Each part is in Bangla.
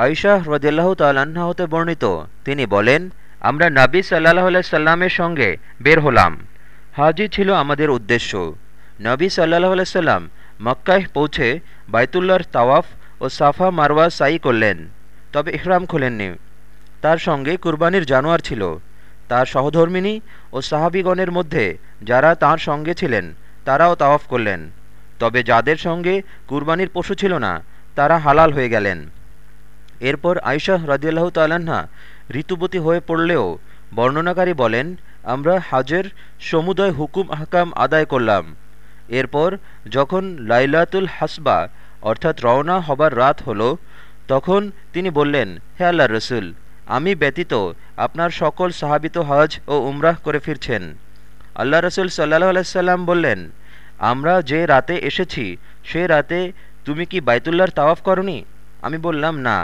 আইশাহ রদিয়াল্লাহ তাল্লাহ্না হতে বর্ণিত। তিনি বলেন, আমরা নাবী সাল্লাহ সাল্লামের সঙ্গে বের হলাম। হাজি ছিল আমাদের উদ্দেশ্য। নবী সাল্লাহ সাল্লাম মক্কায় পৌঁছে বাইতুল্লাহর তাওয়াফ ও সাফা মারওয়া সাই করলেন। তবে ইহরাম খোলেননি। তার সঙ্গে কুরবানির জানোয়ার ছিল। তার সহধর্মিনী ও সাহাবিগণের মধ্যে যারা তার সঙ্গে ছিলেন, তারাও তাওয়াফ করলেন। তবে যাদের সঙ্গে কুরবানির পশু ছিল না, তারা হালাল হয়ে গেলেন। এরপর আয়শাহ রাজিয়াল্লাহ তাল্লাহা ঋতুবতী হয়ে পড়লেও বর্ণনাকারী বলেন, আমরা হাজের সমুদয় হুকুম হাকাম আদায় করলাম। এরপর যখন লাইলাতুল হাসবা, অর্থাৎ রওনা হবার রাত হলো, তখন তিনি বললেন, হে আল্লাহ রসুল, আমি ব্যতীত আপনার সকল সাহাবিত হজ ও উমরাহ করে ফিরছেন। আল্লাহ রসুল সাল্লাহ আলাইসাল্লাম বললেন, আমরা যে রাতে এসেছি, সে রাতে তুমি কি বাইতুল্লাহর তাওয়াফ করনি? আমি বললাম, না।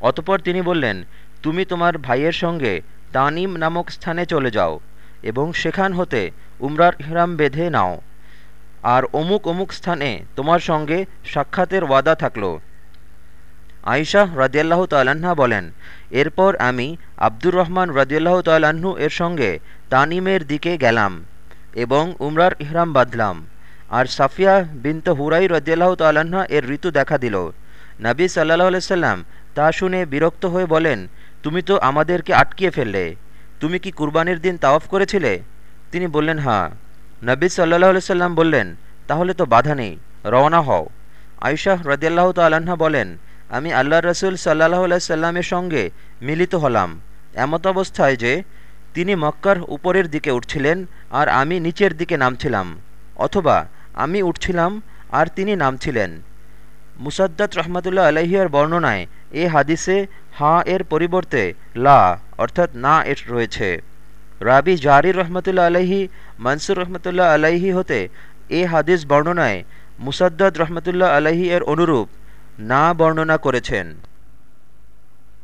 অতপর তিনি বললেন, তুমি তোমার ভাইয়ের সঙ্গে তানিম নামক স্থানে চলে যাও এবং সেখান হতে উমরার ইহরাম বেঁধে নাও। আর অমুক অমুক স্থানে তোমার সঙ্গে সাক্ষাতের ওয়াদা থাকল। আইশাহ রাজিয়াল্লাহ তাল্লাহা বলেন, এরপর আমি আব্দুর রহমান রাজিয়াল্লাহ তাল্লাহ্ন এর সঙ্গে তানিমের দিকে গেলাম এবং উমরার ইহরাম বাঁধলাম। আর সাফিয়া বিন্ত হুরাই রদিয়াল্লাহ তাল্লাহা এর ঋতু দেখা দিল। নবী সাল্লাহ সাল্লাম তা শুনে বিরক্ত হয়ে বলেন, তুমি তো আমাদেরকে আটকিয়ে ফেললে। তুমি কি কুরবানির দিন তাওয়াফ করেছিলে? তিনি বললেন হ্যাঁ। নবী সাল্লাহ সাল্লাম বললেন, তাহলে তো বাধা নেই, রওনা হও। আয়শাহ রদিয়াল্লাহ তাল্লাহা বলেন, আমি আল্লাহ রসুল সাল্লাহ সাল্লামের সঙ্গে মিলিত হলাম, এমত অবস্থায় যে তিনি মক্কার উপরের দিকে উঠছিলেন আর আমি নিচের দিকে নামছিলাম, অথবা আমি উঠছিলাম আর তিনি নামছিলেন। মুসাদ্দাত রহমতুল্লাহ আলহিয়ার বর্ণনায় এ হাদিসে হা এর পরিবর্তে লা অর্থাৎ না এর রয়েছে। রাবি জারির রহমতুল্লাহ আলহি মনসুর রহমতুল্লাহ আলাইহি হতে এ হাদিস বর্ণনায় মুসাদ্দাত রহমতুল্লাহ আলহি এর অনুরূপ না বর্ণনা করেছেন।